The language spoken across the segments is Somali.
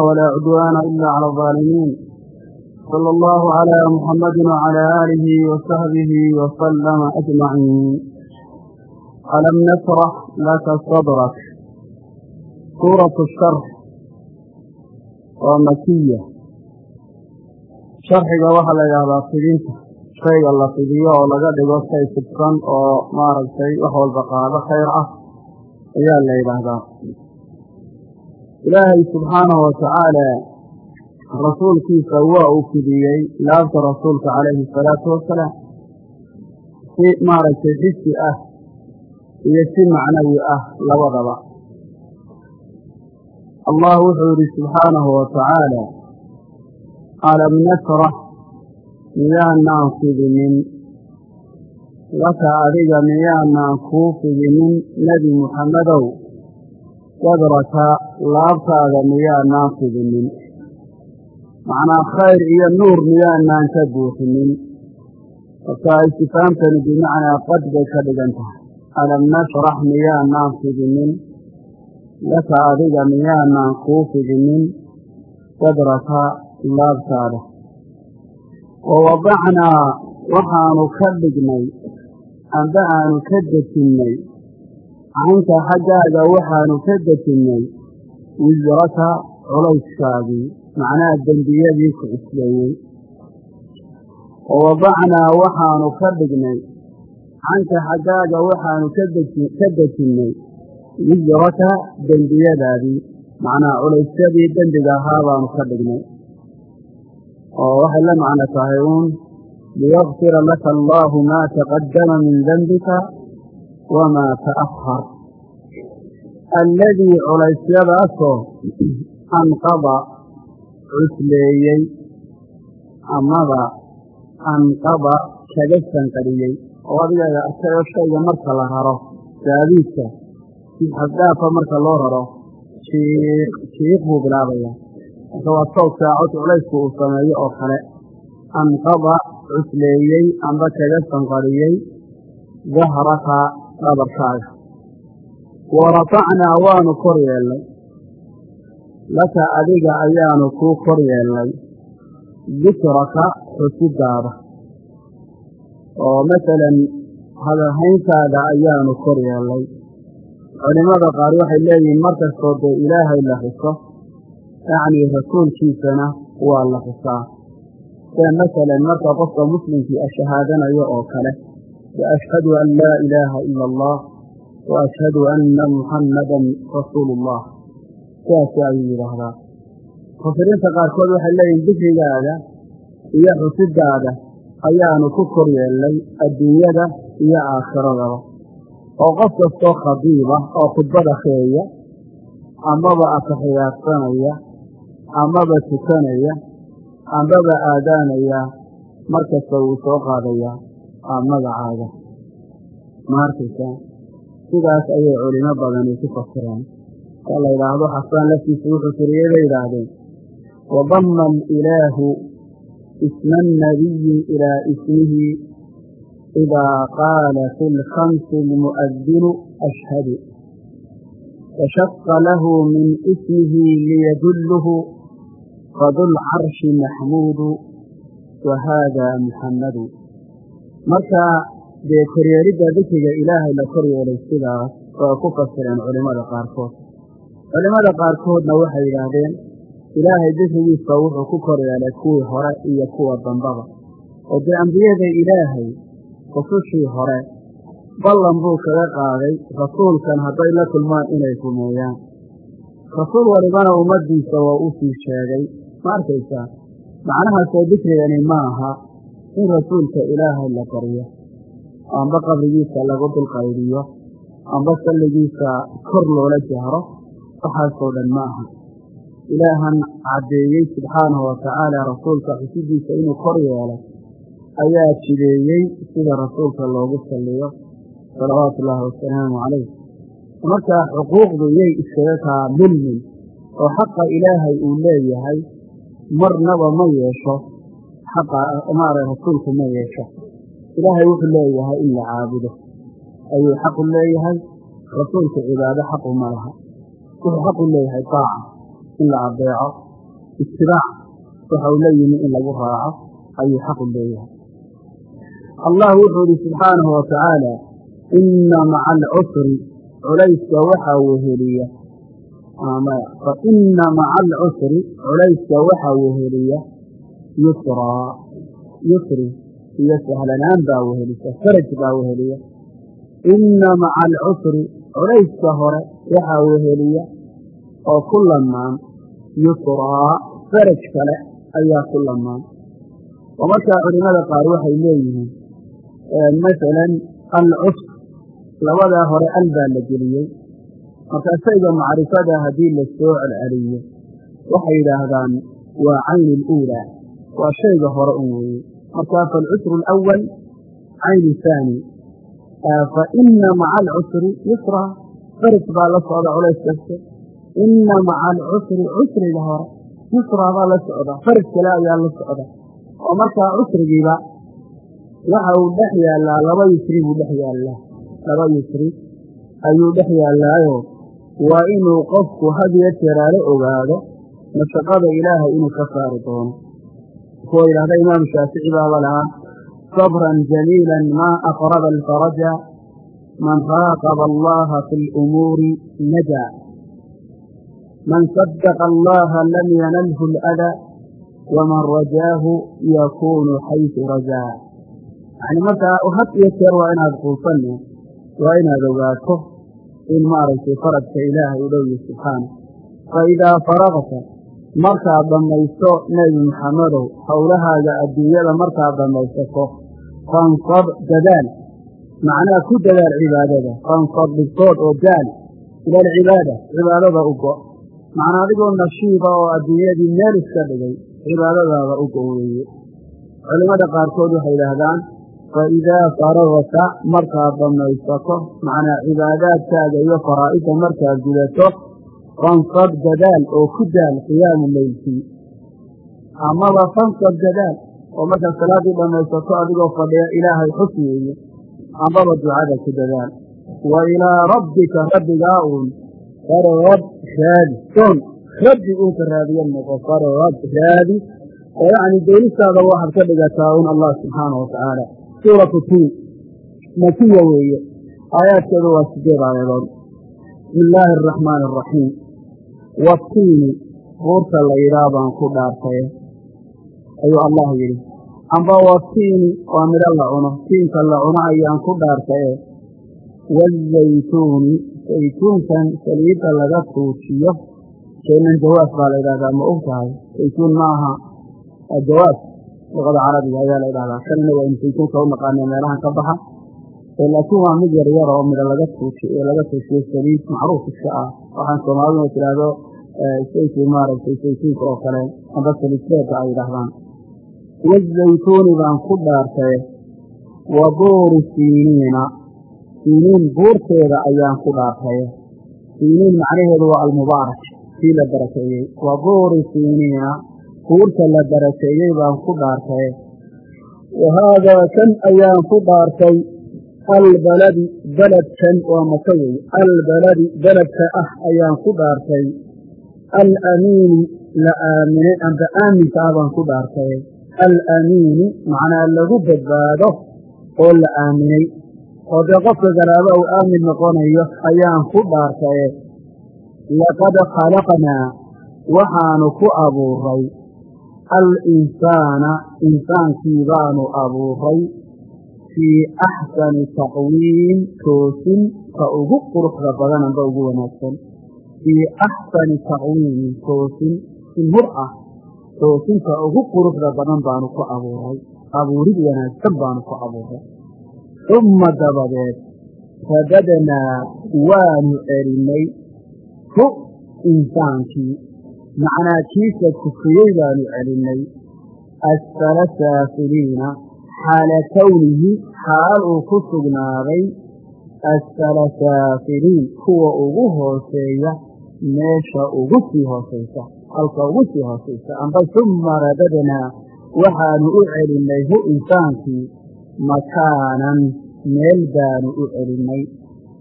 ولا عدوان إلا على الظالمين صلى الله على محمد وعلى آله وصحبه وسلم أجمعين ألم نشرح لك صدرك سورة الشرح ومكية sharxiga waxaa la yidhahdaa fidinta shayga la fidiyo oo laga dhigo shay fidsan oo maaragtay wax walba qaado khayr ah ayaa la yidhaahdaa ilaahay subxaanahu watacaala rasuulkiisa waa uu fidiyey laabta rasuulka calayhi asalaatu wasalaam si maaragtay xisi ah iyo si macnawi ah labadaba. Allah wuxuu yidhi subxaanahu watacaala alam nasrax miyaanaan fidinin? Laka adiga miyaanaan kuu fidinin nebi muxammedow sadraka laabtaada miyaanaan fidinin macnaa khayr iyo nuur miyaanaan ka buuxinin. Marka istifaamtani bimacnaa qad bay ka dhigan tahay. Alam nashrax miyaanaan fidinin laka adiga miyaanaan kuu fidinin sadraka laabtaada wa wadacnaa waxaanu ka dhignay amba aanu ka dejinnay canka xaggaaga waxaanu ka dejinnay wisraka culayskaagii macnaha dembiyadii ku cusleeyey wa waxaanu ka dhignay canka xaggaaga waxaanu ka dejinnay wisraka dembiyadaadii macnaha culaysyadii dembiga ahaa baanu ka dhignay. Oo waxay la macno tahay uun liyakfira laka allaahu maa taqaddama min dembika wamaa ta'ahar alladii culaysyadaasoo anqada cusleeyey amaba anqada kaga sanqadhiyey oo adigaga arkayoo shayga marka la raro gaadiidka si marka loo raro jiiq jiiq buu bilaabaya marka waa sawdkaa cod culaysku uu sameeyo oo kale anqada cusleeyey amba kaga sanqadhiyey dahraka dhabarkaaga wa rafacnaa waanu kor yeelnay laka adiga ayaanu kuu kor yeelnay dikraka xusidaada oo masalan hadalhayntaada ayaanu kor yeelnay culimmada qaar waxay leeyihiin markastoo dee ilaahay la xuso yacnii rasuulkiisana waa la xusaa sida masalan marka qofka muslimkii ashahaadanayo oo kale an laa ilaaha ila allah wa ashhadu anna muxammadan rasuulu ullah sidaasi ayuu yidhaahdaa mufasiriinta qaarkood waxay leeyihiin dikrigaada iyo xusidaada ayaanu ku kor yeelnay adduunyada iyo aakhiradaba oo qof kastoo khadiiba oo khudbad akhriyaya amaba ataxiyaadsanaya amaba tukanaya ambaba aadaanaya markasta wuu soo qaadayaa magacaaga. Ma arkaysaa? Sidaas ayay culimo badani ku fasireen ka la yidhaahdo xasaan laftiisa wuxuu tiriyey bay yidhaahdeen. Wadama alilaahu isma annabiyi ilaa ismihi idaa qaala fi lkhamsi almu'adinu ashhadu. Fashaqa lahu min ismihi liyadulluhu fadulcarshi maxmuudu wa haada muxammadu marka dee koryeelidda dikriga ilaahay la kor yeelay sidaas waa ku fasireen culimmada qaarkood. Culimmada qaarkoodna waxay yidhaahdeen ilaahay dikrigiisa wuxuu ku kor yeelay kuwii hore iyo kuwa dambaba. Oo dee ambiyada ilaahay rusushii hore ballan buu kaga qaaday rasuulkan hadday la kulmaan inay rumeeyaan. Rasuul walibana ummaddiisa waa u sii sheegay ma arkaysaa? Macnahaasoo dikrigani ma aha in rasuulka ilaahay la qaryo amba qabrigiisa lagu dulqaydiyo amba salligiisa kor loola jahro waxaasoo dhan ma aha. Ilaahan caddeeyey subxaanahu watacaala rasuulka xusidiisa inuu kor yeelay ayaa jideeyey sida rasuulka loogu salliyo salawaatu ullaahi wasalaamu calayh. Markaa xuquuqdu yay iskaga kaa milmin oo xaqa ilaahay uu leeyahay marnaba ma yeesho xaqa maara rasuulku ma yeesho. Ilaahay wuxuu leeyahay in la caabudo. Ayuu xaqu leeyahay rasuulku cibaado xaqu ma laha. Wuxuu xaqu leeyahay taaca in la adeeco itibaac waxa uu la yimi in lagu raaco ayuu xaqu leeyahay. Allah wuxuu ihi subxaanahu watacaala inna maca alcusri culayska waxaa weheliya fa inna maca alcusri culayska waxaa weheliya yusraa yusri iyo sahlanaan baa wehelisa faraj baa weheliya inna maca alcusri culayska hore waxaa weheliya oo ku lamaan yusraa faraj kale ayaa ku lamaan oo markaa culimada qaar waxay leeyihiin masalan alcusr labadaa hore al baa la geliyey markaa shayga macrifada haddii la soo celceliyo waxay yidhaahdaan waa cayni اluulaa waa shayga hore un weeye markaa faalcusru اlأwal cayni haani fa ina maca alcusri yusraa faraj baa la socda culays kaste ina maca alcusri cusriga hore yusraa baa la socda. Faraj kale ayaa la socda. Oo markaa cusrigiiba waxa uu dhex yaallaa laba yusri buu dhex yaallaa laba yusri ayuu dhex yaallaayo waa inuu qofku had iyo jeeraale ogaado mashaqada ilaahay inuu ka saari doono kuwa yidhahda imaamu shaafici baaba lahaa sabran jamiila maa aqraba alfaraja man raaqaba allaha fi lumuuri najaa man sadaqa allaha lam yanalhu اlأdaa waman rajaahu yakuunu xaysu rajaa yani markaa had iyo jeer waa inaad quusanne waa inaad ogaato in maaragtay faradka ilaahay u dhowyi subxaana. Fa idaa faragta markaad dhammaysto nebi maxamedow howlahaaga adduunyada markaad dhammaysato fansab dadaal. Macnaha ku dadaal cibaadada fansab dhibtood oo daal ila alcibaada cibaadada u go. Macnaa adigoo nashiiba oo adduunyadii meel iska dhigay cibaadadaada u go weeye. Culimmada qaarkood waxay yidhaahdaan fa idaa faragta markaad dhammaysato macnaa cibaadaadkaaga iyo faraa'idda markaad gudato fansab dadaal oo ku daal qiyaamu leylkii amaba fansab dadaal oo markaad salaaddii dhammaysato adigoo fadhiya ilaahay xus weeye amaba ducada ku dadaal. Wa ilaa rabbika rabbigaa uun farab raadi soon rabbi uunka raadiya noqo. Farab raadi oo yacni doonistaada waxaad ka dhigataa un allah subxaanahu watacaala suuratu tiin makiya weeye aayaadkeedu waa sideed aayadood. Bismi illaahi araxmaani araxiim watiini buurta la yidhaah baan ku dhaartaye ayuu allah yidhi amba watiini waa midho la cuno tiinka la cuno ayaan ku dhaartaye wazaytuuni saytuunkan saliidda laga tuujiyo. Shaynan jawaas baa la yidhahdaa ma og tahay? Saytuun ma aha. Jawaas luqada carabiga ayaa la yidhahdaa. Kalina waa inu saytuunka u meelahan ka baxa. Laakiin waa mid yar yar oo midho laga tuujiy laga tuujiyo saliid macruuf iska ah. Waxaan soomaaliduna tidhaahdo saytu maaragtay saytuunka oo kale amba saliidbeedka ay yidhaahdaan wazaytuuni baan ku dhaartay wa buuri siiniina siiniin buurteeda ayaan ku dhaartay siiniin macnaheedu waa almubaarak kii la barakeeyey wa buuri siiniina buurta la barakeeyey baan ku dhaartay wa haadaa kan ayaan ku dhaartay albaladi beledkan waa maka wey albaladi beledka ah ayaan ku dhaartay alamiini la aaminay amba aaminka ah baan ku dhaartay alamiini macnaa lagu badbaado oo la aaminay oo dee qofka galaaba uu aamin noqonayo ayaan ku dhaartay laqad khalaqnaa waxaanu ku abuuray alinsaana insaankii baanu abuuray fii axsani taqwiim toosin ka ugu quruxda badan amba ugu wanaagsan fii axsani taqwiimin toosin si mur ah toosinka ugu quruxda badan baanu ku abuuray abuurid wanaagsan baanu ku abuuray umma dabadeed radadnaa waanu celinay hu insaankii macnaa kiisa kufriyey baanu celinay asfala saafiliina xaala kownihi xaal uu ku sugnaaday asfala saafiliin kuwa ugu hooseeya meesha ugu sii hoosaysa halka ugu sii hoosaysa amba summa radadnaa waxaanu u celinay hu insaankii makaanan meel baanu u celinay.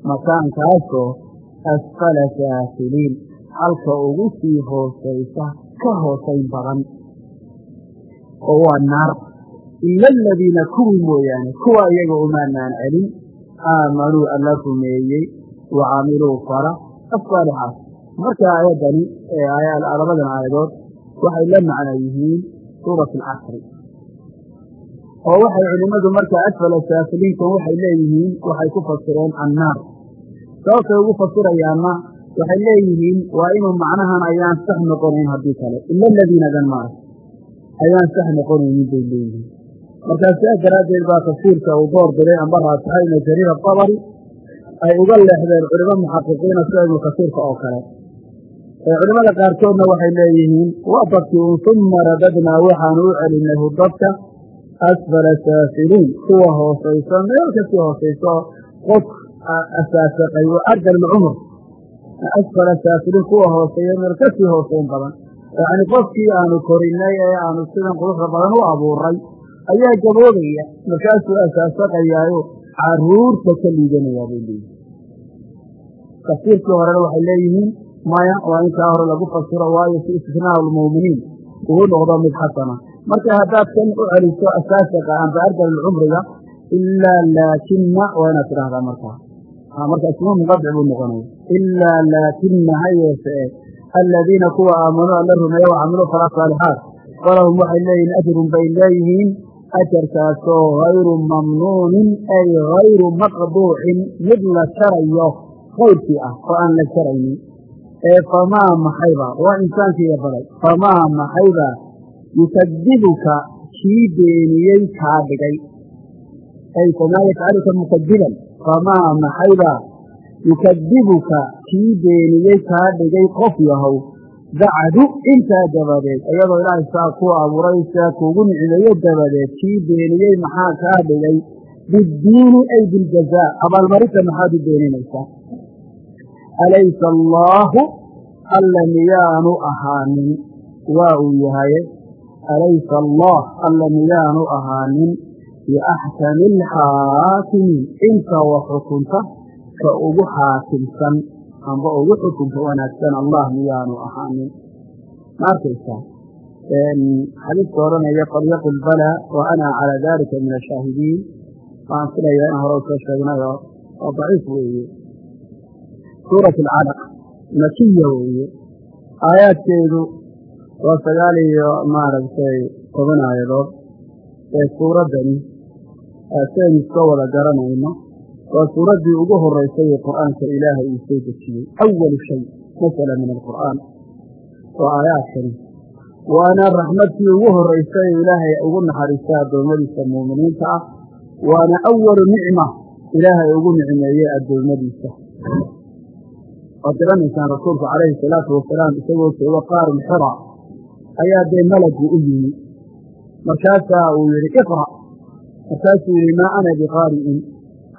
Makaankaasoo asfala saafiliin halka ugu sii hoosaysa ka hoosayn badan oo waa naar. Ila aladiina kuwii mooyaane kuwa iyaga umaanaan celin aamanuu alla rumeeyey wa camiluu fara asaalixaat marka aayaddani labadan aayadood waxay la macno yihiin suurat alcasri oo waxay culimmadu marka asfala saafiliinkan waxay leeyihiin waxay ku fasireen annaar. Sababtay ugu fasirayaanna waxay leeyihiin waa inuu macnahan ayaan sax noqonayn haddii kale. Ila aladiinadan maarag ayaan sax noqonaynin bay leeyihiin. Markaa sidaas daraaddeed baa tafsiirka uu door diray amba raasixay ibnu jariir atabari ay uga leexdeen culimo muxaqiqiina sida ibnu kasiirka oo kale culimmada qaarkoodna waxay leeyihiin waa un uma radadnaa waxaanu u celinay dadka asfala saafiliin. Kuwa hoosayso meel ka sii hoosayso qof asaasaqay wa ardal lcumr asfala saafiliin kuwa hooseeya meel ka sii hooseyn badan yacni qofkii aanu korinay ee aanu sidan quruxda badan u abuuray ayaa gaboobaya markaasuu asaasaqayaayo carruurta ka liidanayaa bay leeyihiin tafsiirkii horena waxay leeyihiin maya waa intaa hore lagu fasiro waayo si istisnaa lmu'miniin uu noqdo mid xasana. Marka haddaad kan u celiso asaasaqa amba ardal cumriga ilaa laakina waa inaad tidhahdaa markaa marka isma munqadic buu noqonaya. Ilaa laakina ha yeeshe aladiina kuwa aamanuu alla rumeeya wa camiluu fala saalixaat falahum waxay leeyihiin ajrun bay leeyihiin. Ajarkaasoo hayru mamnuunin ay hayru maqduucin. Mid la jarayo kayrkii ah oo aan la jaraynin ee famaa maxayba waa insaankiiga baday famaa maxayba yukadibuka kii beeniyey kaa dhigay. Ay famaa yafcaluka mukadiban famaa maxayba yukadibuka kii beeniyey kaa dhigay qof yahow. Bacdu intaa dabadeed iyadoo ilaahay saa ku abuuray saa kuugu nicmeeyo dabadeed kii beeniyey maxaa kaa dhigay? Biddiini ay biljazaa abaalmarinta maxaad u beeninaysaa alaysa allaahu alla miyaanu ahaanin waa uu yahaye alaysa allah alla miyaanu ahaanin biaxkami alxaakimiin inta wa xukunta ka ugu xaakimsan amba ugu xukunka wanaagsan allah miyaanu ahaanin ma arkaysaa xadiiska odhanaya falyaqul balaa wa ana calaa dalika min ashaahidiin waan filayaa in hore u soo sheegnayo oo daciif weeye suurat alcalaq makiya weeye aayaadkeedu waa sagaal iyo maaragtay toban aayadood ee suuraddani saynu iska wada garanayno waa suuraddii ugu horeysay ee qur'aanka ilaahay uu soo dejiyey awalu shay masala min alqur'aan waa aayaadkani waana raxmadkii ugu horeysay ee ilaahay ugu naxariistay addoommadiisa muuminiinta ah waana awalu nicma ilaahay ugu nicmeeyey addoommadiisa waad garanaysaan rasuulku calayhi salaatu wasalaam isagoo joogo qaarin xira ayaa dee malagu u yimi. Markaasaa uu yidhi iqra' markaasuu yidhi maa ana biqaari'in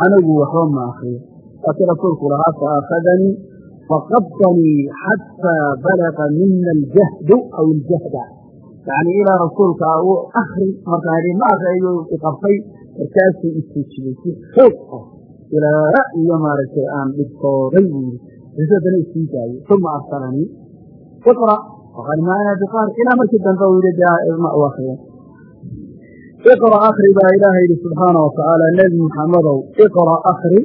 anigu waxba ma akriyo laakiin rasuulku lahaa faakhadanii faqabtanii xataa balaga mina aljahdu aw iljahda yacni ilaa rasuulka uu akri markaan idhi ma akriyo iqabtay markaasuu istujibay si xoog ah ilaa iyo maaragtay aan dhibtooday buu yidhi risadana isii daayey uma arsalanii iqra' faqal maa ana biqaari ilaa markii dambe uu yidhi u akriya iqra' akri baa ilaaha yidhi subxaana wa tacaala nebi muxammadow iqra' akri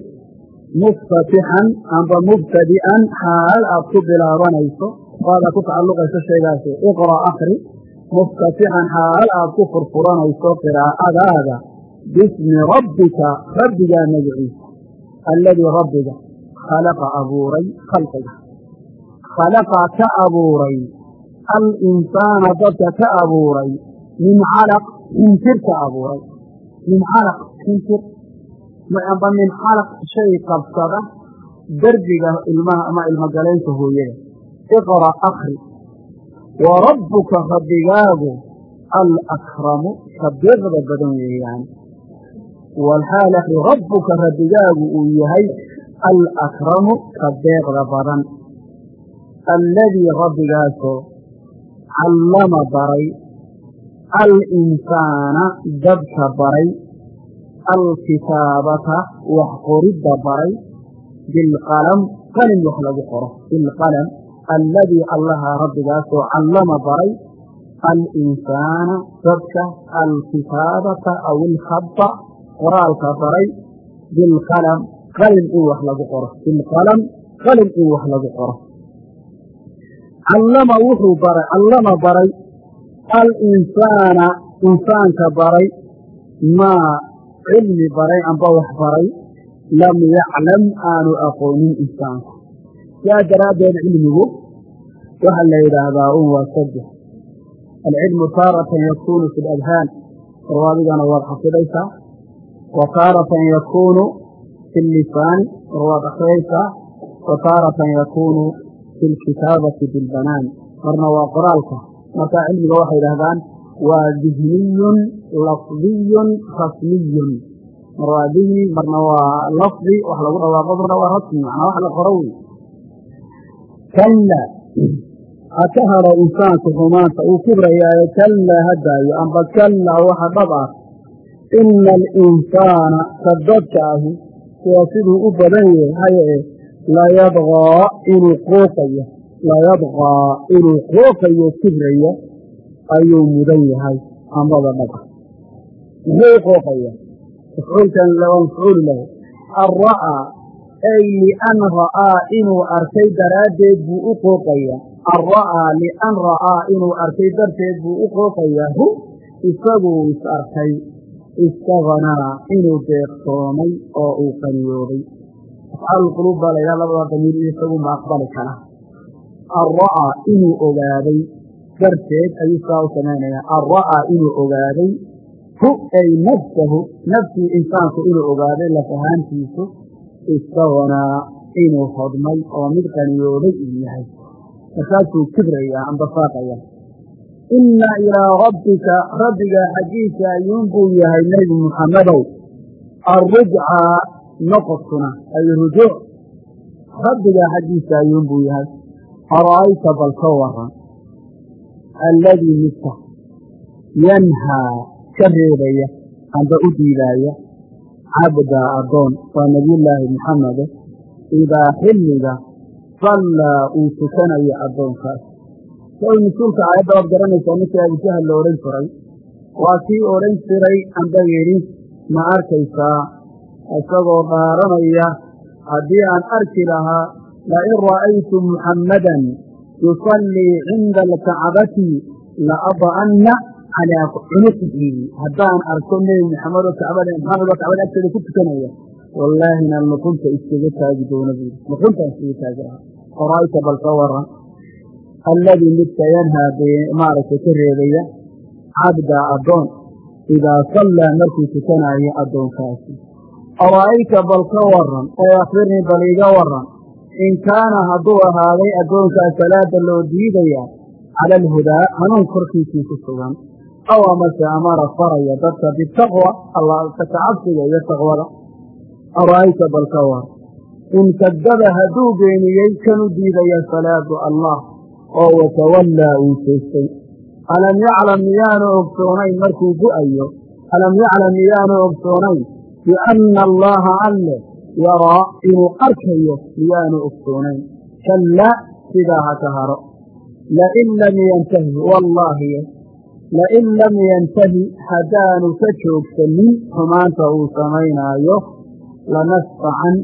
muftatixan amba mubtadi'an xaal aad ku bilaabanayso waad aad ku tacalluqayso sheegaas iqra' akri muftatixan xaal aad ku furfuranayso qiraa'adaada bismi rabbika rabbigaa magaciisa alladii rabbiga khalaqa abuuray khalqiga khalaqa ka abuuray alinsaana dadka ka abuuray min calaq xinjir ka abuuray min calaq xinjir amba min calaq shay qabsada derbiga ilmaha ama ilmogaleynka hooyada iqra' akri wa rabbuka rabbigaagu alakramu ka deeqda badan weeyaan walxaal akri rabbuka rabbigaagu uu yahay alakramu ka deeqda badan alladii rabbigaasoo callama baray alinsaana dadka baray alkitaabata wax qoridda baray bilqalam qalin wax lagu qoro bilqalam alladii allaha rabbigaasoo callama baray alinsaana dadka alkitaabata aw ilkhada qoraalka baray bilqalam qalin in wax lagu qoro. Bilqalam qalin in wax lagu qoro. Callama wuxuu baray callama baray alinsaana insaanka baray maa cilmi baray amba wax baray lam yaclam aanu aqoonin insaanku saa daraaddeed cilmigu waxaa la yidhaahdaa un waa saddex. Alcilmu taaratan yakuunu fi ladhaan oo adigana waad xafidaysaa wa taaratan yakuunu fi llisaani or waad akhriyaysaa wa taaratan yakuunu fi lkitaabati bilbanaan marna waa qoraalka markaa cilmiga waxay yidhahdaan waa dihniyun lafdiyun rasmiyun mar waa dihni marna waa lafdi wax lagu dhawaaqo marna waa rasmi macnaa wax la qoro wey kalla ha ka hado insaanku xumaanta uu kibrayaayo kallaa ha daayo amba kallaa dhab ah ina alinsaana ka dadka ahi waa siduu u badan yahaye layadqaa inuu qooqayo layadqaa inuu qooqayo kibrayo ayuu mudan yahay ambada dhab ah muxuu qooqaya mafcuulkan waa mafcuulu lahu ay lian ra'aa inuu arkay daraaddeed buu u qooqayaa arra'aa lian ra'aa inuu arkay darteed buu u qooqayaa hu isaguu is arkay istaganaa inuu deeqsoomay oo uu qaniyoobay. Afcaalulquluub baa laydhaha labada damiir iyo isagu aqbali kara. Arra'aa inuu ogaaday darteed ayuu saa u samaynayaa arra'aa inuu ogaaday hu ay nafsahu nafsii insaanku inuu ogaaday lafahaantiisu istaganaa inuu hodmay oo mid qaniyoobay uu yahay. Markaasuu kibrayaa amba faaqaya inna ilaa rabbika rabbigaa xaggiisa ayuunbuu yahay nebi muxammedow arrujcaa noqodkuna ay rujuuc rabbigaa xaggiisa ayuunbuu yahay. Ara'ayta bal ka waran alladii midka yanhaa ka reebaya amba u diidaaya. Cabdaa addoon waa nebiyullaahi muxamede idaa xilliga sallaa uu tukanayo addoonkaas saw mas'uulka aayadda waad garanaysaa ninkii abujahal la odhan jiray. Waa kii odhan jiray amba yidhi ma arkaysaa? Isagoo dhaaranaya haddii aan arki lahaa lain ra'aytu muxammadan yusallii cinda alkacbati la ada'anna calaa cunuqihi haddaan arko nebi maxamed oo kacbada maxamed oo kacbada agteeda ku tukanaya wallaahina nuqunta iskaga taagi doona buuri nuquntaan iskaga taagi lahaa. Qora'ayta bal ka waran alladii midka yanhaa maaragtay ka reebaya cabda addoon idaa sallaa markuu tukanaayo addoonkaasi ara'ayta bal ka waran ee akhbirnii bal iga waran in kaana hadduu ahaaday addoonkaa salaada loo diidaya cala alhudaa hanuun korkiisii ku sugan aw amase amara faraya dadka bitaqwa alla ka cabsiga iyo taqwada ara'ayta bal ka waran in kadaba hadduu beeniyey kanu diidaya salaadu allah oo watawallaa uu jeestay alam yaclam miyaanu ogsoonayn markuu gu'ayo alam yaclam miyaanu ogsoonayn bianna allaha alle yaraa inuu arkayo miyaanu ogsoonayn kallaa sidaa ha ka haro. Lain lam yantahi wallaahi. Lain lam yantahi haddaanu ka joogsanin xumaanta uu samaynaayo lanasfacan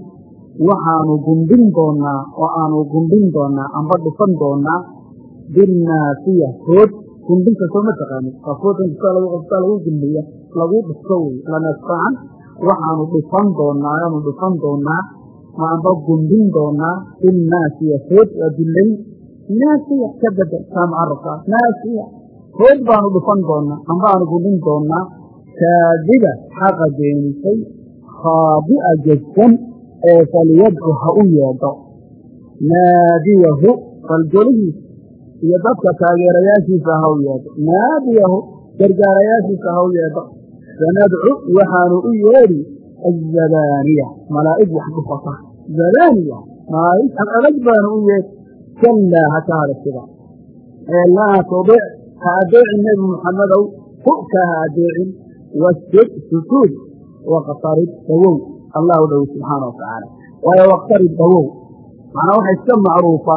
waxaanu gundhin doonnaa oo aanu gundhin doonnaa amba dhufan doonnaa binnaasiya food gundhinka soo ma foodkan kustaa lagu qabtaa lagu dhufto wey lanasfacan waxaanu dhufan doonnaa aanu dhufan doonnaa ma amba gundhin doonnaa binnaasiya food waa dullayn naasiya ka bedel taa mucarabkaa naasiya food baanu dhufan doonnaa amba aanu gundhin doonnaa kaadiba xaqa beenisay khaabi'a jegsan ee falyadcu ha u yeedho naadiyahu falgolihiisa iyo dadka taageerayaashiisa ha u yeedho. Naadiyahu gargaarayaashiisa ha u yeedho. Sanadcu waxaanu u yeedhi azabaaniya malaa'ig wax dhufata zabaaniya malaa'ig ad adag baanu u yeedhi. Kallaa ha ka hada sida ee laa tudic ha adeecin nebi muxammedow hu'ka ha adeecin. Wasjud sujuud waqtarib dawow. Allah u dhow subxaana wa tacaala waayo waqtarib dawow macnaa waxa iska macruufa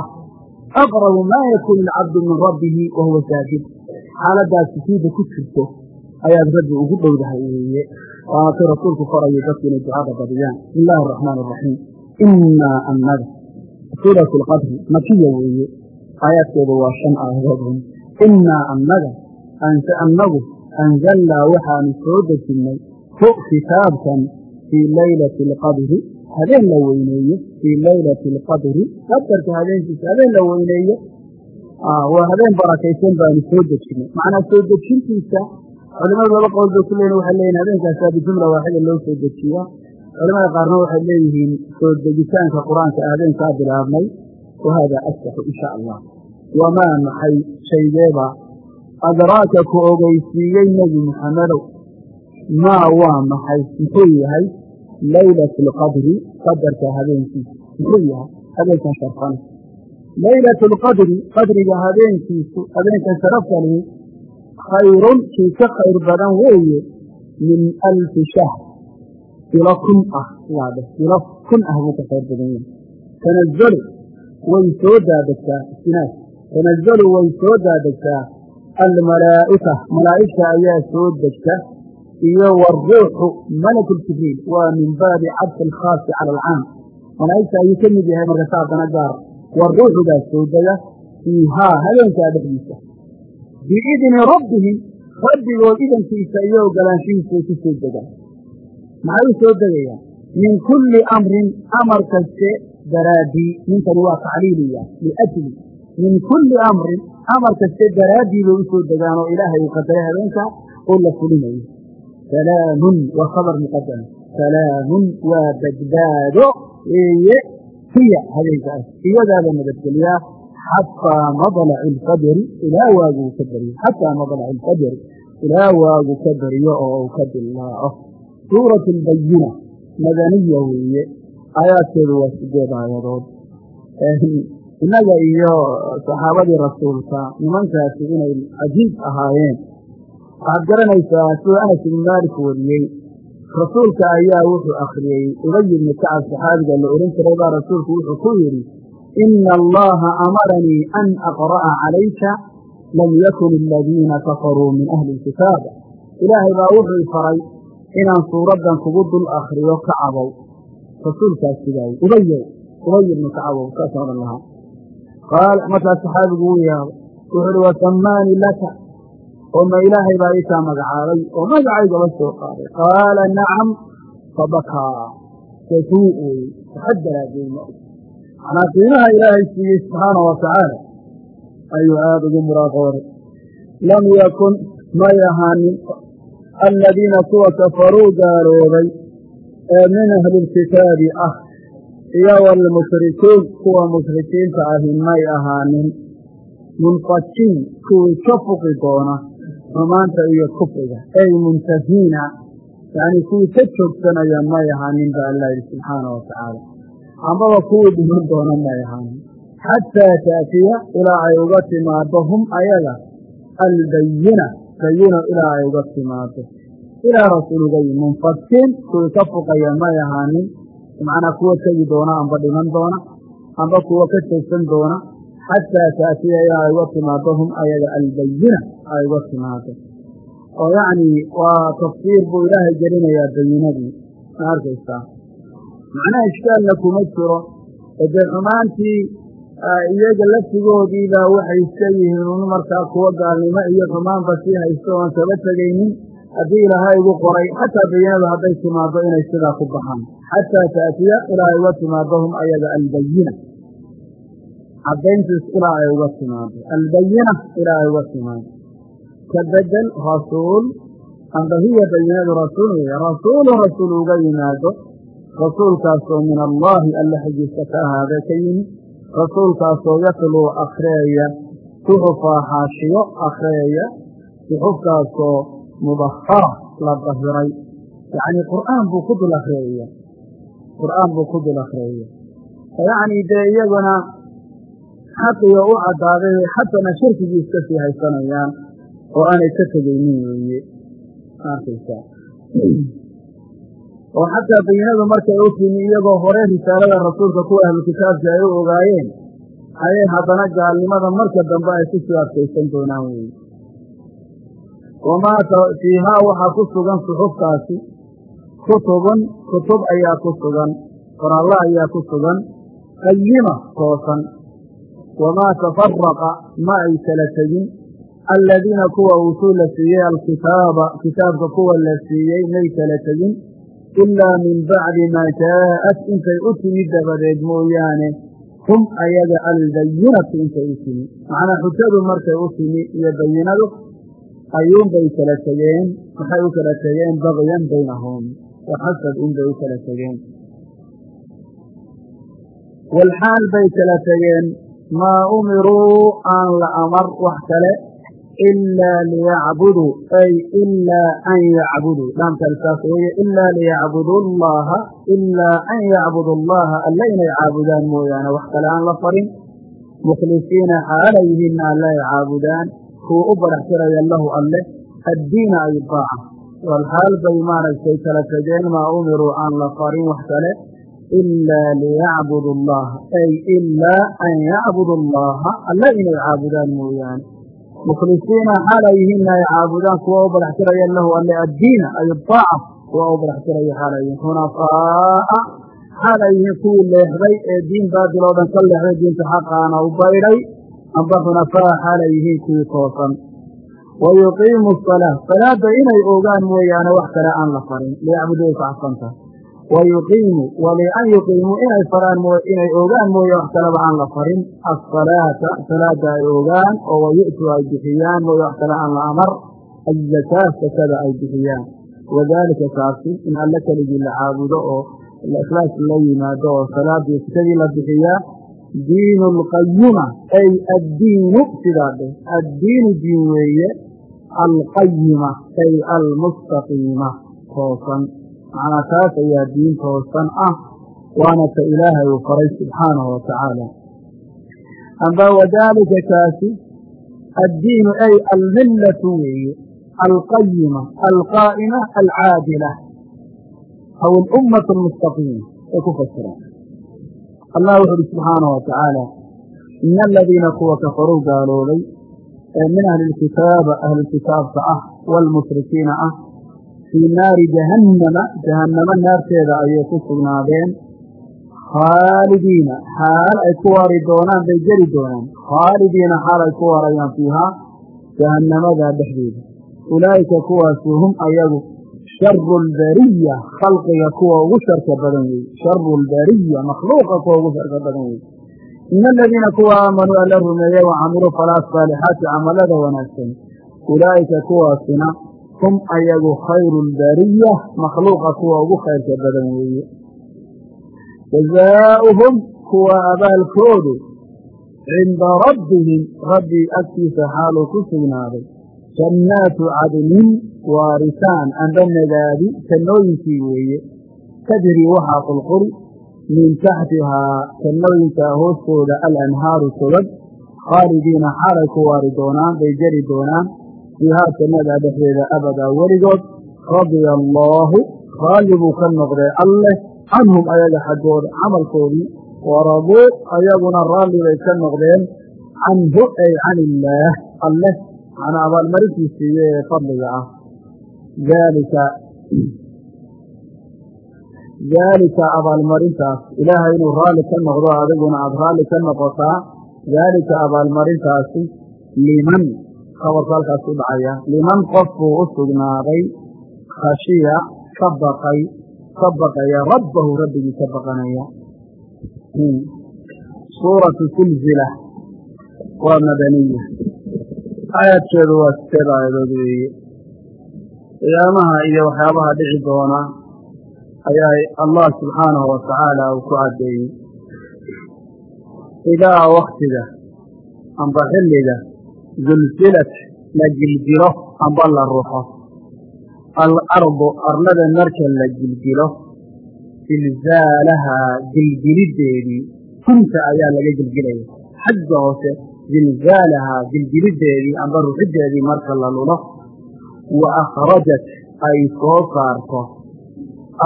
aqrabu maa yakuunu alcabdu min rabbihi wa huwa saajid xaaladaas sujuudda ku jirto ayaad rabbi ugu dhowdahay weeye waana si rasuulku farayo dadku inay ducada badiyaan bismi illaahi araxmaan araxiim innaa annaga suuratu lqadri makiya weeye aayaadkeedu waa shan aayadood innaa annaga annagu anzalnaa waxaanu soo dejinnay hu kitaabkan fii laylati alqadri habeen la weyneeye fii laylati alqadri qadarka habeenkiisa habeen la weyneeye waa habeen barakaysan baanu soo dejinnay macnaa soo dejintiisa culimadu laba qowl bay ku leeyihiin waxay leeyihiin habeenkaasaa bijumla waaxida loo soo dejiyaa. Culamada qaarna waxay leeyihiin soo degitaanka qur'aanka habeenkaa bilaabmay. Wa haadaa asaxu insha allah. Wamaa maxay shaygeeba adraaka ku ogeysiiyey nebi muxamedow maa waa maxay? Muxuu yahay laylatu alqadri qadarka habeenkiisa muxuu yahay habeenkan sharfan laylatu alqadri qadriga habeenkiisu habeenkan sharafta lihi khayrun kii ka khayr badan weeye min alfi shahr bilo kun ah bilo kun ah buu ka khayr badan yahay tanazalu way soo daadegtaa istinaas tanazalu way soo daadegtaa almalaa'ika malaa'igta ayaa soo degta iyo waruuxu malaku ljibriil waa min baabi cabdi alkhaasi cala alcaam malaa'igta ayuu ka mid yahay marka saasana gaar. Waruuxudaa soo dega fiihaa habeenkaa dhexdiisa biidni rabbihim rabbigood idankiisa iyo ogolaanshihiisay ku soo degaan maxay u soo degayaan? Min kulli amrin amar kaste daraaddii ninkani waa tacliiliya liajli min kulli amrin amar kaste daraaddii bay u soo degaan oo ilaahay uu qadaray habeenka oo la fulinayo salaamun waa khabar muqadama salaamun waa badbaado eeye hiya habeenkaas iyadaaba nabadgelyaa xataa madlaci alfajri ilaa waagu uu ka beriyo xataa madlaci alfajri ilaa waagu ka beriyo oo uu ka dillaaco suuratu albayina madaniya weeye aayaadkeedu waa sideed aayadood innaga iyo saxaabadii rasuulka nimankaasi inay cajiib ahaayeen waxaad garanaysaa siduu anas ibnu maalik wariyey rasuulka ayaa wuxuu akhriyey ubay ibni kacab saxaabiga la odhan jiray baa rasuulku wuxuu ku yidhi ina allaha amaranii an aqra'a calayka lam yakun aladiina kafaruu min ahli lkitaab ilaahay baa wuxuu faray inaan suuraddan kugu dul akhriyo kacabow. Rasuulkaas sidaayey ubayow ubay ibnu kacabow saas odhan lahaa. Qaala markaas saxaabigu wuu yaabay wuxuu uhi wasamaanii laka oo ma ilaahay baa iikaa magacaabay oo magacaygaba soo qaaday. Qaala nacam fabakaa seekuu ooyey taxadaraageyma manaa qiimaha ilaahay siiyey subxaana wa tacaala ayuu aada ugu muraaqooday lam yakun may ahaanin aladiina kuwa kafaruu gaaloobay ee min ahli lkitaabi ah iyo waalmushrikuun kuwa mushrikiinta ahi may ahaanin. Munfakiin kuwii ka fuqi doona xumaanta iyo kufriga. Ey muntahiina yacnii kuwii ka joogsanaya may ahaanin ba allah yidhi subxaana wa tacaala. Ambaba kuwii dhiman doona may ahaanin xataa taatiya ilaa ay uga timaado hum ayaga. Albayina bayino ilaa ay uga timaado ilaa rasuul uga yimi munfakiin kuwii ka fuqaya may ahaanin macnaa kuwa tegi doona amba dhiman doona amba kuwa ka joogsan doona xataa taatiya ilaa ay uga timaado hum ayaga albayina ay uga timaado oo yacnii waa tafsiir buu ilaahay gelinayaa bayinadii ma arkaysaa macnaha ishkaalna kuma jiro dee xumaantii iyaga laftigoodiibaa waxay iska yihiin un markaa kuwa gaalnimo iyo xumaanba sii haysto oon kaba tegaynin haddii ilaahay ugu qoray xataa bayinadu hadday timaado inay sidaa ku baxaan xataa taatiya ilaa ay uga timaado hum ayaga albayina caddayntiis ilaa ay uga timaado albayina ilaa ay uga timaado ka bedel rasuul amba hiya bayinadu rasuul weeye. Rasuulu rasuul uga yimaado rasuulkaasoo min allaahi alla xaggiisa ka ahaada ka yimi rasuulkaasoo yatluu akhreeya suxufaa xaashiyo akhreeya suxufkaasoo mudahara la dahiray yacnii qur'aan buu ku dul akhreeya. Qur'aan buu ku dul akhreeya. Yacnii dee iyaguna xaqiyo u caddaaday xatana shirkigii iska sii haysanayaan oo aanay ka tegaynin weeye. Arkaysaa oo xataa bayinadu markay u timi iyagoo hore risaalada rasuulka kuwa ahlu kitaabka ay u ogaayeen ayay haddana gaalnimada marka dambe ay ku sii adkaysan doonaan weeye. Wamaa fiihaa waxaa ku sugan suxuftaasi kutubun kutub ayaa ku sugan qoraallo ayaa ku sugan qayima toosan wamaa tafaraqa ma ay kala tegin aladiina kuwa uutuu la siiyey alkitaaba kitaabka kuwa la siiyey may kala tegin ilaa min bacdi maa jaa'at intay u timid dabadeed mooyaane hum ayaga albayinatu intay u timi macnaa xujadu markay u timi iyo bayinadu ayuunbay kala tegeen waxay u kala tegeen bagyan baynahum waxasad unbay u kala tegeen walxaal bay kala tegeen maa umiruu aan la amar wax kale ilaa liyacbuduu ay ilaa an yacbuduu dhaamkal saas weeye ilaa liyacbudu llaha ilaa an yacbudu allaha alle inay caabudaan mooyaane. Wax kale aan la farin mukhlisiina xaalayhinna alle ay caabudaan kuwa u baraxtiraya lahu alle addiina ay daaca walxaal bay maaragtay kala tegeen maa umiruu aan la farin wax kale ilaa liyacbudu allaha ay ilaa an yacbudu allaha alle inay caabudaan mooyaane mukhlisiina xaalayhinna ay caabudaan kuwa u baraxtiraya lahu alle addiina ay daaca kuwa u baraxtiraya xaalayhin xunafaa'a xaalayhin kuwii leexday ee diin baadil oo dhan ka leexday diinta xaqaana u baydhay amba xunafaa'a xaalayyihiin kuwii toosan wa yuqiimu asalaa salaada inay ogaan mooyaane wax kale aan la farin liyacbudu ay kacsantaha wa yuqiimu walian yuqiimuu inay faraan inay ogaan mooye wax kaleba aan la farin asalaata salaada ay ogaan oo wayu'tuu ay bixiyaan mooye wax kale aan la amar azakaa sakada ay bixiyaan wadaalika kaasi in alle keligii la caabudo oo ikhlaas la yimaado oo salaadii sakadii la bixiyaa diinu alqayima ay addiinu sidaa dheh addiinu diin weeye alqayima ay almustaqiima toosan macnaa taas ayaa diin toosan ah waana ta ilaahay uu faray subxaanahu watacaala amba wadaalika kaasi addiinu ay almillatu weeye alqayima alqaa'ima alcaadila. Aw alummatu almustaqiima ay ku fasiraan allah wuxu uhi subxaanahu watacaala ina aladiina kuwa kafaruu gaaloobay ee min ahli lkitaaba ahlulkitaabka ah waalmushrikiina ah fii naari jahannama jahannamo naarteeda ayay ku sugnaadeen khaalidiina xaal ay ku waari doonaan bay geli doonaan khaalidiina xaal ay ku waarayaan fiihaa jahannamadaa dhexdeeda ulaa'ika kuwaasi hum ayagu sharu lbariya khalqiga kuwa ugu sharka badan weeye sharu lbariya makhluuqa kuwa ugu sharka badan weeye ina aladiina kuwa aamanuu alla rumeeye wa camiluu falaa saalixaati camalada wanaagsan ulaa'ika kuwaasina hum ayagu khayru lbariya makhluuqa kuwa ugu khayrka badan weeye. Jazaa'uhum kuwa abaalkoodu cinda rabbihim rabbii agtiisa xaaluu ku sugnaaday jannaatu cadnin waaritaan amba nagaadi jannooyinkii weeye. Tajri waxaa qulqul min taxtihaa jannooyinkaa hoostooda alanhaaru togad khaalidiina xaalay ku waari doonaan bay jeri doonaan fiihaa jannadaa dhexdeeda abadaa weligood radia allaahu raalli buu ka noqday alleh canhum ayaga xaggooda camalkoodii waraduu ayaguna raalli bay ka noqdeen canhu ay can illaah alleh macnaa abaalmarintiisiiyo ee fadliga ah. Daalika daalika abaalmarintaas ilaahay inuu raalli ka noqdo adiguna aada raalli ka noqotaa daalika abaalmarintaasi liman khabarku halkaas u dhacaya. Liman qof buu u sugnaaday khashiya ka baqay ka baqaya rabbahu rabbigii ka baqanaya. Suuratu silzila. Waa madaniya. Aayaadkeedu waa sideed aayadood weeye. Qiyaamaha iyo waxyaabaha dhici doona ayaa allah subxaanahu watacaala uu ku caddeeyey. Idaa waktiga amba xilliga zulzilat la gilgilo amba la ruxo. Alardu arlada marka la gilgilo silzaalahaa gilgilideedii kunta ayaa laga gilgilaya xagga hoose zilzaalahaa gilgilideedii amba ruxideedii marka la lulo. Wa akhrajat ay soo saarto.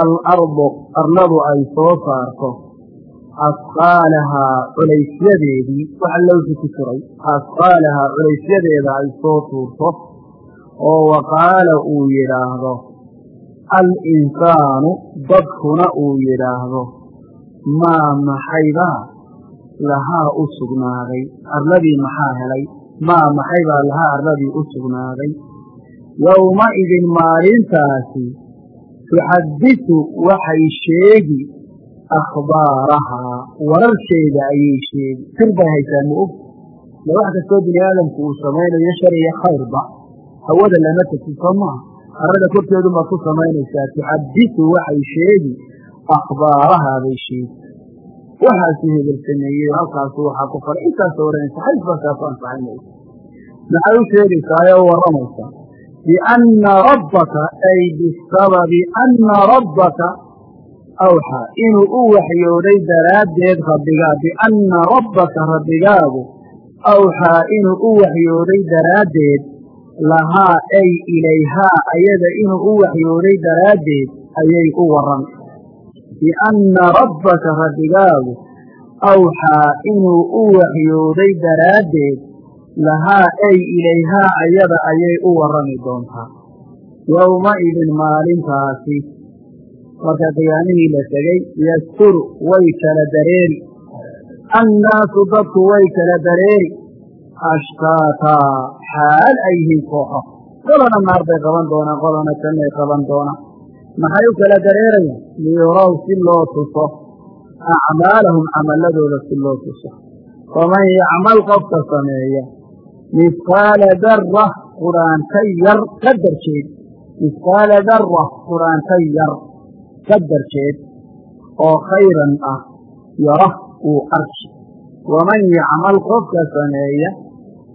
Alardu arladu ay soo saarto asqaalahaa culaysyadeedii waxa lowsi ku jiray asqaalahaa culaysyadeeda ay soo tuurto oo waqaala uu yidhaahdo al-insaanu dadkuna uu yidhaahdo maa maxaybaa lahaa u sugnaaday arladii maxaa helay maa maxaybaa lahaa arladii u sugnaaday yowma-idin maalintaasi tuxadisu waxay sheegi akhbaarahaa wararkeeda ayay sheegi sir bay haysaa ma og le wax kastoo bini aadamku uu samaynayo shar iyo khayrba hawada lama tasiso maaha arada korkeedunbaad ku samaynaysaa tuxadisu waxay sheegi akhbaarahaa bay sheegi waxaasu hebel sameeyey halkaasu waxaa ku faray intaasoo odhanaysa xays baa kaasu ansaxaynaysa maxay u sheegaysaa oo warramaysaa bianna rabbaka ay bisababi anna rabbaka awxaa inuu u waxyooday daraaddeed rabbigaa bianna rabbaka rabbigaagu awxaa inuu u waxyooday daraaddeed lahaa ay ilayhaa ayada inuu u waxyooday daraaddeed ayay u warran bianna rabbaka rabbigaagu awxaa inuu u waxyooday daraaddeed lahaa ay ilayhaa ayada ayay u warrami doontaa yowma-idin maalintaasi marka qiyaamihii la tegey yasturu way kala dareeri annaasu dadku way kala dareeri ashtaataa xaal ay yihiin kooxo. Qolona naar bay qaban doonaan qolona jannay qaban doonaan. Maxay u kala dareerayaan? Liyuraw si loo tuso. Acmaalahum camalladooda si loo tuso. Faman yacmal qofka sameeya. Mihqaala darra quraanka yar qadarkeed mihqaala darra quraanka yar qadarkeed oo khayran ah yara uu arki. Waman yacmal qofka sameeya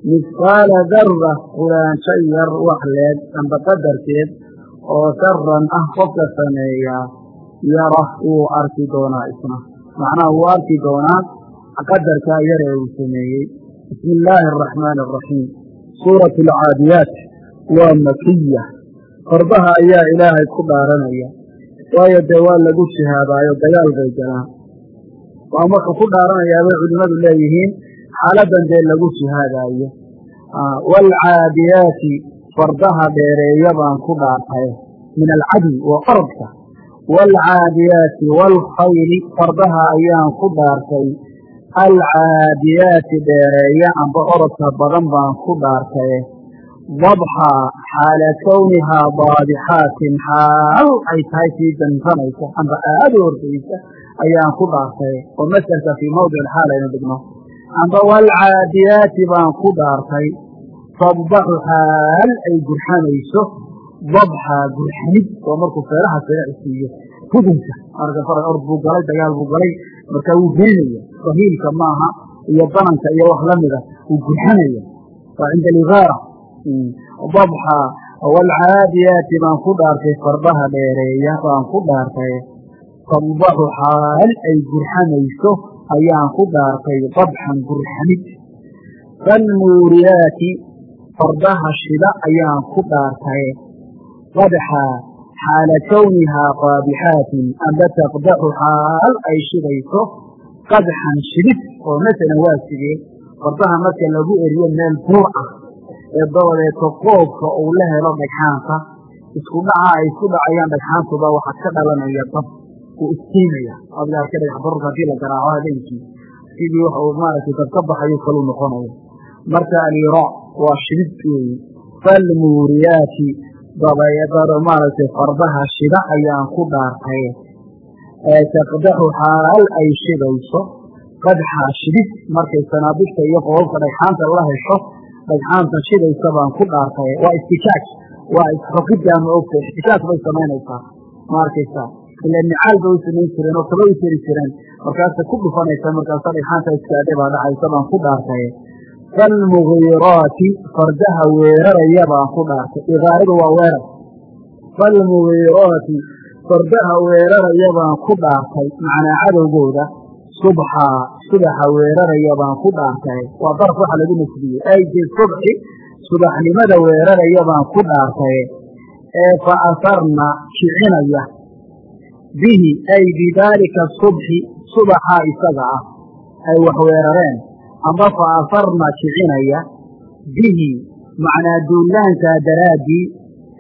mihqaala darra quraansho yar wax leeg amba qadarkeed oo sharan ah qofka sameeyaa yara wuu arki doonaa isna. Macnaha wuu arki doonaa qadarkaa yar ee uu sameeyey. Bismi illaahi araxmaani araxiim suurat alcaadiyaat waa makiya fardaha ayaa ilaahay ku dhaaranaya waayo dee waa lagu jihaadaayo dagaal bay galaan waa marka ku dhaaranayaa bay culimmadu leeyihiin xaaladan dee lagu jihaadaayo waalcaadiyaati fardaha dheereeya baan ku dhaartay min alcadwi waa orodka waalcaadiyaati waalkhayli fardaha ayaan ku dhaartay. Alcaadiyaati dheereeya amba orodka badan baan ku dhaartay dabxaa xaala kownihaa daadixaatin xaal ay tahay sii dansanaysa amba aada u ordaysa ayaan ku dhaartay oo maselka fii mawdic xaal aynu dhigno amba waalcaadiyaati baan ku dhaartay tadbaxu xaal ay gurxanayso dabxaa gurxanid oo markuu feeraha seecisiiyo hudunka marka faran ord buu galay dagaal buu galay marka wuu geynaya sahiilka maaha iyo dananka iyo wax lamida wuu gurxanaya waa cinda dabxaa waalcaadiyaati baan ku dhaartay fardaha dheereeya baan ku dhaartay. Tadbaxu xaal ay gurxanayso ayaan ku dhaartay dabxan gurxanid falmuuriyaati fardaha shida ayaan ku dhaartay. Qadxaa xaala kownihaa qaadixaatin amba taqdaxu xaal ay shidayso qadxan shidid oo masalan waa sidee fardaha marka lagu eriyo meel buur ah ee dabadeeto qoobka uu la helo dhagxaanta isku dhaca ay isku dhacayaan dhagxaantuba waxaa ka dhalanaya dab uu istiimaya adigaa ka dhagax barurka haddii la garaaco habeenkii sidii wax uu maaragtay dab ka baxayo kalu noqonaya marka alira waa shidid weeye falmuuriyaati dabayadaro maaragtay fardaha shida ayaan ku dhaartay. Ee taqdaxu xaal ay shidayso qadxaa shidid markay sanaabigta iyo qobobka dhagxaanta la hesho dhagxaanta shidaysa baan ku dhaartay. Waa istikaaj waa isxokiddaa ma ogta ixtikaaj bay samaynaysaa. Ma arkaysaa? Ila nicaal bay u samayn jireen oo kaba u jeri jireen. Markaasa ku dhufanaysa markaasa dhagxaanta iskaadhe baa dhacaysa baan ku dhaartay. Falmugiiraati fardaha weeraraya baan ku dhaartay. Igaaridu waa weerar. Falmugiiraati fardaha weeraraya baan ku dhaartay. Macnaa cadowgooda. Subxaa subaxa weeraraya baan ku dhaartay. Waa darf waxa lagu nasbiyey ay bi subxi subaxnimada weeraraya baan ku dhaartay. Ee fa asarna kicinaya bihi ay bidaalika subxi subaxaa isaga ah. Ay waxweerareen amba fa asarna kicinaya bihi macnaa duulaankaa daraaddii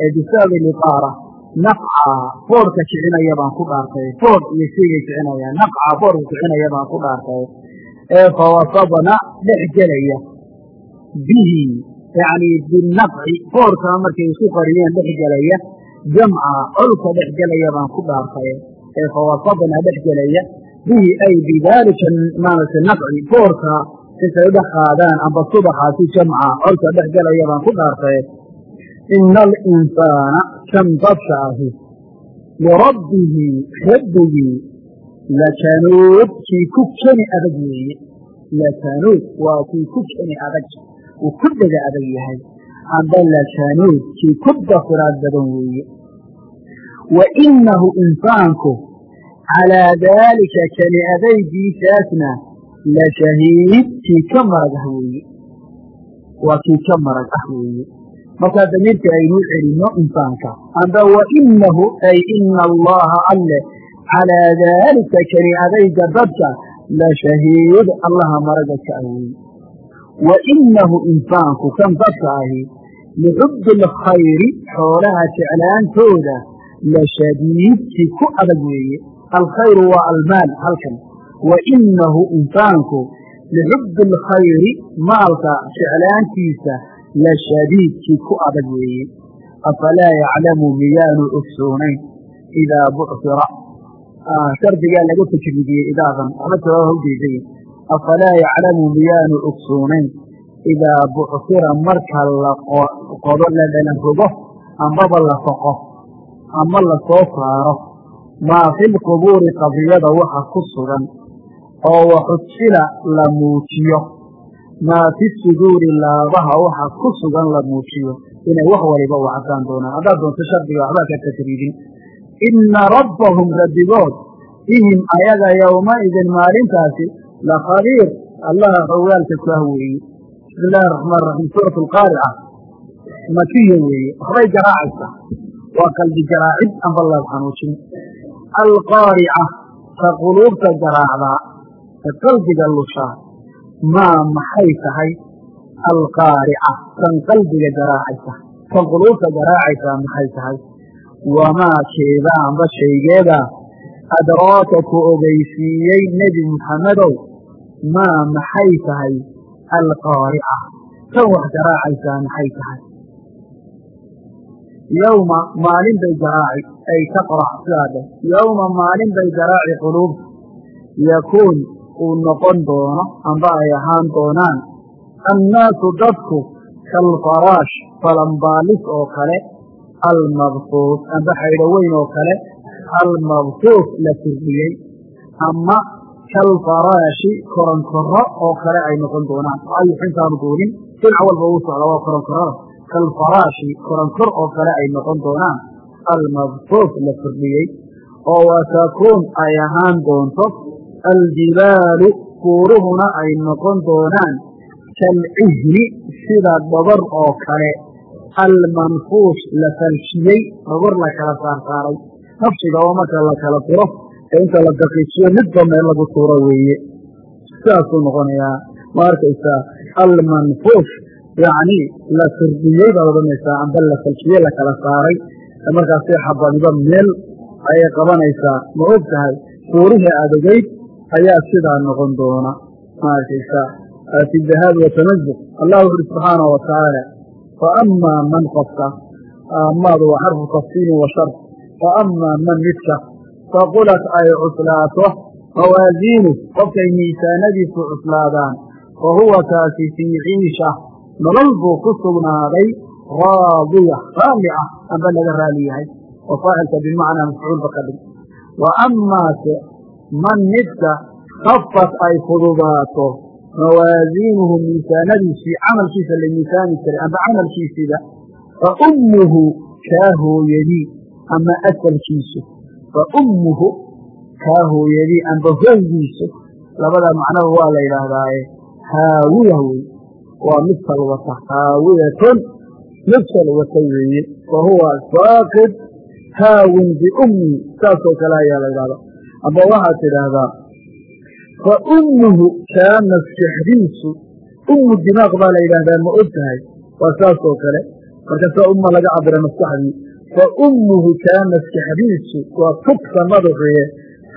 ee bisababi liqaara naqcaa foorhka kicinaya baan ku dhaartay foorh iyo shaygay kicinayaan naqcaa foorhka kicinaya baan ku dhaartay ee fawasabna dhex gelaya bihi yacni binaqci foorhkaa markay isku qariyeen dhex gelaya jamca colka dhex gelaya baan ku dhaartay ee fawasabna dhex gelaya bihi ay bidaalika maarata naqci foorka intay dhex qaadaan amba subaxaasi jamca colka dhex gelaya baan ku dhaartay ina alinsaana kan dadka ahi lirabbihi rabbigii lakanuud kii ku keni adag weeye lakanuud waa kii ku keni adag uu ku dhega adag yahay amba lakanuud kii ku dafiraad badan weeye wa inahu insaanku calaa daalika keni adaygiisaasna la shahiid kii ka marag ah weeye waa kii ka marag ah weeye markaa damiirka aynuu celinno insaanka amba wa inahu ay ina allaha alle calaa daalika keni adayga dadka la shahiid allaha maraga ka weeye wa inahu insaanku kan dadka ahi lixubbi alkhayri xoolaha jeclaantooda la shadiid kii ku adag weeye. Alkhayru waa almaal halkan. Wa inahu insaanku lixubbi alkhayri maalka jeclaantiisa la shadiidkii ku adag weeye afalaa yaclamu miyaanu ogsoonayn idaa bucira shardigaa laga tajridiyey idaadan waxba jawaab hawjeeday afalaa yaclamu miyaanu ogsoonayn idaa bucira marka la qodo la dhalanrogo ambaba la foqo ama la soo saaro maa fi lqubuuri qabriyada waxa ku sugan oo waxujila la muujiyo maa fi suduuri laabaha waxa ku sugan la muujiyo inay wax waliba u caddaan doonaan. Haddaad doonto shardiga waxbaa ka tajriidin inna rabbahum rabbigood bihim ayaga yowmaidin maalintaasi la khabiir allaha xogaalka ku ah weeye. Bismi illaahi raxmaan raxiim suurat alqaarica makiya weeye? Waxbay garaacaysaa waa qalbi garaacid amba laab xanuujin alqaarica ka quluubta garaacdaa ee qalbiga lushaa maa maxay tahay alqaarica? Kan qalbiga garaacaysa kan quluubta garaacaysaa maxay tahay? Wamaa keeda amba shaygeeda adraaka ku ogeysiiyey nebi muxammedow maa maxay tahay alqaarica? Kan wax garaacaysaa maxay tahay? Yowma maalin bay garaaci ay taqrac sidaa dheh yowma maalin bay garaaci quluubta yakuun uu noqon doono amba ay ahaan doonaan. Annaasu dadku kalfaraash falanbaalis oo kale almabsuus amba xaydho weyn oo kale almabsuus la firdhiyey ama kalfaraashi koronkorro oo kale ay noqon doonaan. Ayux intaanu duulin dhinac walba uu socda waa koronkorada kalfaraashi koronkor oo kale ay noqon doonaan. Almabsuus la firdhiyey oo watakuun ay ahaan doonto aljibaalu kuuruhuna ay noqon doonaan kalcihni sida dhabar oo kale almanfuush la falshiyey dhabar la kala saarsaaray nafsiga oo marka la kala turo ee inta la daqiijiyo midba meel lagu tuuro weeye sidaasuu noqonayaa ma arkaysaa almanfuush yacni la firdhiyey baad odhanaysaa amba la falshiyey la kala saaray markaasay xabadiba meel ayay qabanaysaa ma og tahay kuurihii adegayd ayaa sidaa noqon doona ma arkaysaa fi dahaabi watanazuq allah wuxuuri subxaanahu watacaala fa amaa man qofka maadu waa xarfu tafsiilin wa shar fa man midka faqulat ay cuslaato mawaasiinu qofkay miisaanadiisu cuslaadaan fa huwa kaasi fii ciisha nolol buu ku sugnaaday raadiya raalli ah amba laga raali yahay oo faacilka bimacnaa mafcuulba ka dhig. Wa amaase man midka khafat ay fududaato mawaasiinuhu miisaanadiisii camalkiisa la miisaani jiray amba camalkiisiba fa ummuhu kaa hooyadii ama asalkiisu fa ummuhu kaa hooyadii amba hoygiisu labada macnaba waa la yidhaahdaaye haawiya wey waa mid salwata haawiyatun mid salwata weeye fa huwa saaqid haawin biummihi saasoo kale ayaa la yidhahdaa amba waxaad tidhaahdaa fa ummuhu kaa maskaxdiisu ummu dimaaq baa la yidhaahdaa ma og tahay? Waa saas oo kale. Markaasaa umma laga cabira maskaxdii. Fa ummuhu kaa maskaxdiisu waa tubka madaxee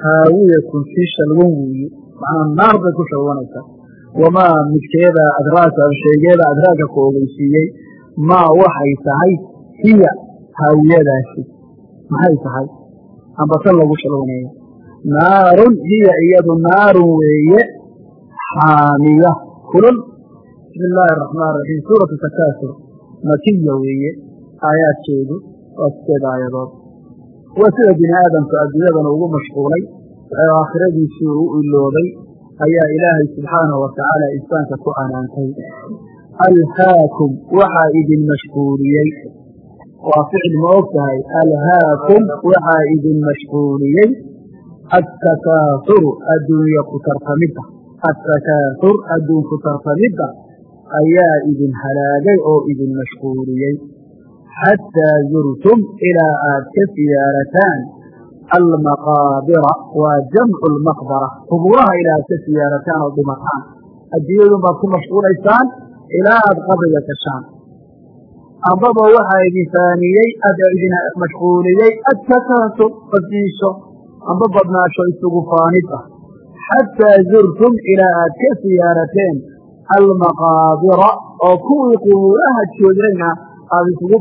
haawiyatun sii shalwan weeye. Macnaa naar bay ku shalwanaysaa wamaa midkeeda adraaka sheegeeda adraaka ku ogeysiiyey maa waxay tahay hiya haawiyadaasi maxay tahay? Amba tan lagu shalwanayo naarun hiya iyadu naarun weeye xaamiya kulul bismi illaahi araxmaan raxiim suuratu takaasur. Makiya weeye aayaadkeedu waa sideed aayadood. Waa sida bini aadamku adduunyadana ugu mashquulay aakhiradiisii u ilooday ayaa ilaahay subxaanahu watacaala insaanka ku canaantay alhaakum waxaa idin mashquuliyey. Waa ficil ma og tahay? Alhaakum waxaa idin mashquuliyey attakaasuru adduunya ku tartamidda attakaasur adduunku tartamidda ayaa idin halaagay oo idin mashquuliyey xataa zurtum ilaa aad ka siyaarataan almaqaabira waa jamcu lmaqbara qubuuraha ilaa aad ka siyaarataan oo dhimataan adduunyadun baad ku mashquulaysaan ilaa aad qabriga gashaan ambaba waxaa idin faaniyey idin mashquuliyey attakaasur fasiisho amba badnaasho isugu faanid ah. Xataa zurtum ilaa aad ka siyaarateen almaqaabira oo kuwii qubuuraha joogayna aada isugu